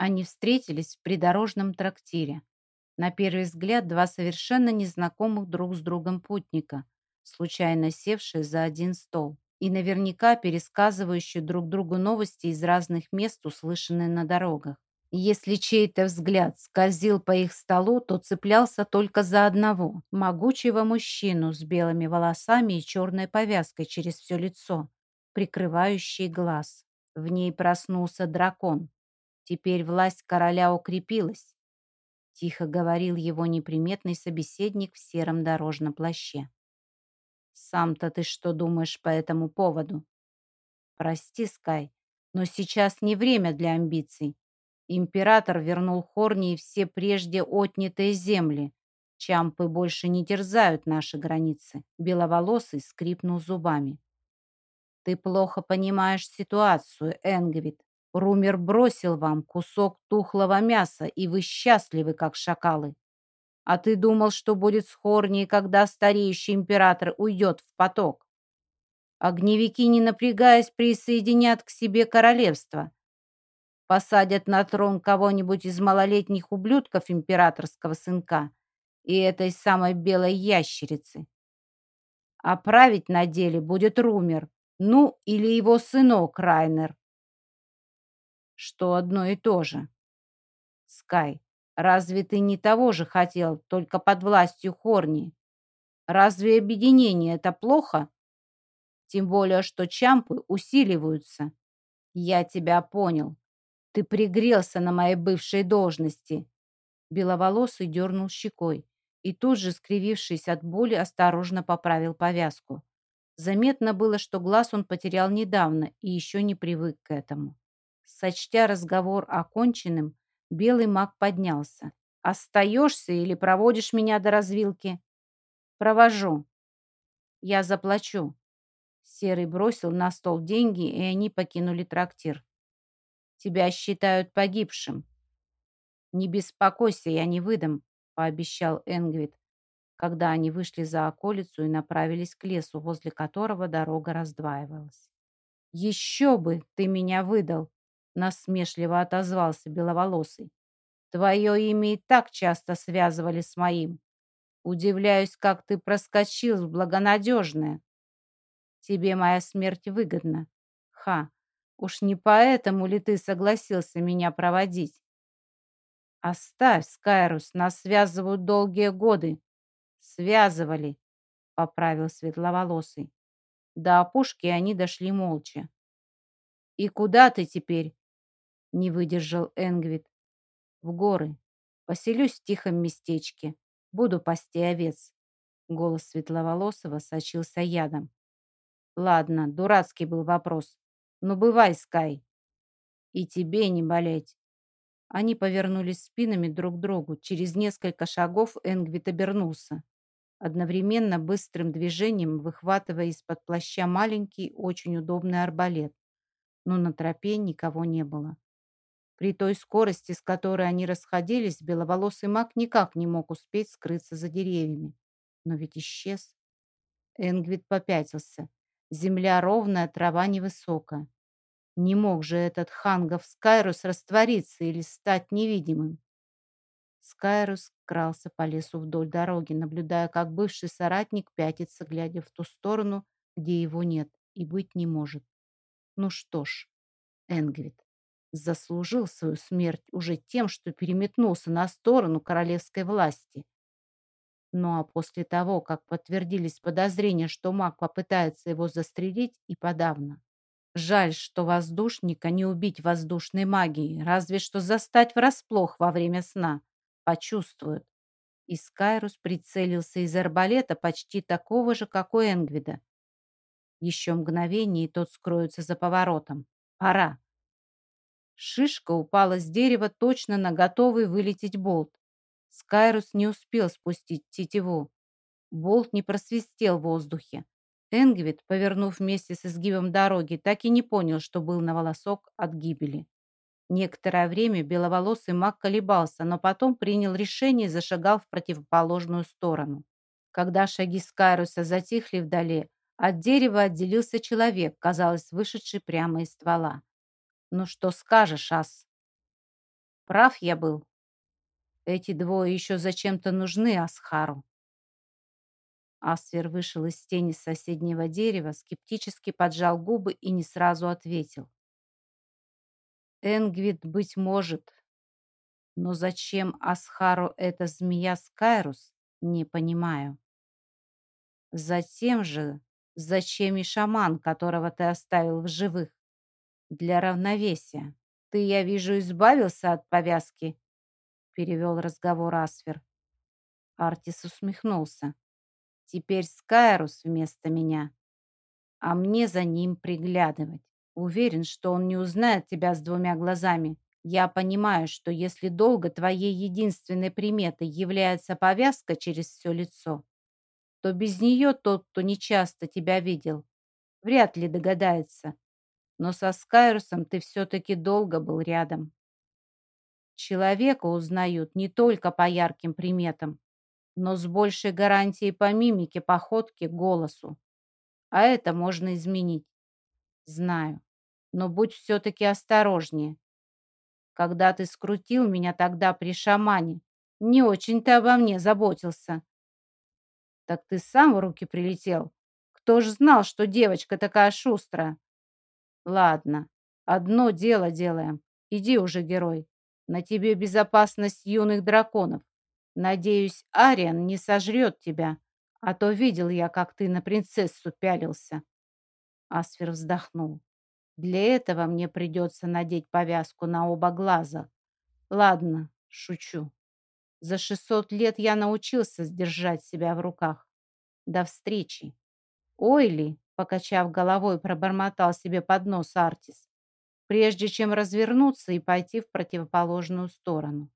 Они встретились в придорожном трактире. На первый взгляд два совершенно незнакомых друг с другом путника, случайно севшие за один стол и наверняка пересказывающие друг другу новости из разных мест, услышанные на дорогах. Если чей-то взгляд скользил по их столу, то цеплялся только за одного – могучего мужчину с белыми волосами и черной повязкой через все лицо, прикрывающий глаз. В ней проснулся дракон. Теперь власть короля укрепилась. Тихо говорил его неприметный собеседник в сером дорожном плаще. «Сам-то ты что думаешь по этому поводу?» «Прости, Скай, но сейчас не время для амбиций. Император вернул Хорни и все прежде отнятые земли. Чампы больше не терзают наши границы». Беловолосый скрипнул зубами. «Ты плохо понимаешь ситуацию, Энгвит. Румер бросил вам кусок тухлого мяса, и вы счастливы, как шакалы. А ты думал, что будет с Хорни, когда стареющий император уйдет в поток? Огневики, не напрягаясь, присоединят к себе королевство. Посадят на трон кого-нибудь из малолетних ублюдков императорского сынка и этой самой белой ящерицы. А править на деле будет Румер, ну или его сынок Райнер. Что одно и то же. Скай, разве ты не того же хотел, только под властью Хорни? Разве объединение это плохо? Тем более, что чампы усиливаются. Я тебя понял. Ты пригрелся на моей бывшей должности. Беловолосый дернул щекой и тут же, скривившись от боли, осторожно поправил повязку. Заметно было, что глаз он потерял недавно и еще не привык к этому. Сочтя разговор оконченным, белый маг поднялся. «Остаешься или проводишь меня до развилки?» «Провожу. Я заплачу». Серый бросил на стол деньги, и они покинули трактир. «Тебя считают погибшим». «Не беспокойся, я не выдам», — пообещал Энгвит когда они вышли за околицу и направились к лесу, возле которого дорога раздваивалась. «Еще бы ты меня выдал!» — насмешливо отозвался Беловолосый. «Твое имя и так часто связывали с моим. Удивляюсь, как ты проскочил в благонадежное. Тебе моя смерть выгодна. Ха, уж не поэтому ли ты согласился меня проводить? Оставь, Скайрус, нас связывают долгие годы. «Связывали», — поправил светловолосый. До опушки они дошли молча. «И куда ты теперь?» — не выдержал Энгвит. «В горы. Поселюсь в тихом местечке. Буду пасти овец». Голос светловолосого сочился ядом. «Ладно, дурацкий был вопрос. Ну, бывай, Скай. И тебе не болеть». Они повернулись спинами друг к другу. Через несколько шагов Энгвит обернулся одновременно быстрым движением выхватывая из-под плаща маленький, очень удобный арбалет. Но на тропе никого не было. При той скорости, с которой они расходились, беловолосый маг никак не мог успеть скрыться за деревьями. Но ведь исчез. Энгвит попятился. Земля ровная, трава невысокая. Не мог же этот хангов Скайрус раствориться или стать невидимым. Скайрус крался по лесу вдоль дороги, наблюдая, как бывший соратник пятится, глядя в ту сторону, где его нет и быть не может. Ну что ж, Энгвит заслужил свою смерть уже тем, что переметнулся на сторону королевской власти. Ну а после того, как подтвердились подозрения, что маг попытается его застрелить, и подавно. Жаль, что воздушника не убить воздушной магией, разве что застать врасплох во время сна почувствуют. И Скайрус прицелился из арбалета почти такого же, как у Энгвида. Еще мгновение, и тот скроется за поворотом. Пора. Шишка упала с дерева точно на готовый вылететь болт. Скайрус не успел спустить тетиву. Болт не просвистел в воздухе. Энгвид, повернув вместе с изгибом дороги, так и не понял, что был на волосок от гибели. Некоторое время беловолосый маг колебался, но потом принял решение и зашагал в противоположную сторону. Когда шаги Скайруса затихли вдали, от дерева отделился человек, казалось, вышедший прямо из ствола. «Ну что скажешь, Ас?» Прав я был. Эти двое еще зачем-то нужны Асхару. Асвер вышел из тени соседнего дерева, скептически поджал губы и не сразу ответил. Энгвит, быть может. Но зачем Асхару эта змея Скайрус, не понимаю. Затем же, зачем и шаман, которого ты оставил в живых? Для равновесия. Ты, я вижу, избавился от повязки, перевел разговор Асфер. Артис усмехнулся. Теперь Скайрус вместо меня, а мне за ним приглядывать. Уверен, что он не узнает тебя с двумя глазами. Я понимаю, что если долго твоей единственной приметой является повязка через все лицо, то без нее тот, кто нечасто тебя видел, вряд ли догадается. Но со Скайрусом ты все-таки долго был рядом. Человека узнают не только по ярким приметам, но с большей гарантией по мимике, походке, голосу. А это можно изменить. Знаю. Но будь все-таки осторожнее. Когда ты скрутил меня тогда при шамане, не очень ты обо мне заботился. Так ты сам в руки прилетел. Кто ж знал, что девочка такая шустрая? Ладно, одно дело делаем. Иди уже, герой. На тебе безопасность юных драконов. Надеюсь, Ариан не сожрет тебя, а то видел я, как ты на принцессу пялился. Асфер вздохнул. Для этого мне придется надеть повязку на оба глаза. Ладно, шучу. За шестьсот лет я научился сдержать себя в руках. До встречи. Ой ли, покачав головой, пробормотал себе под нос Артис, прежде чем развернуться и пойти в противоположную сторону.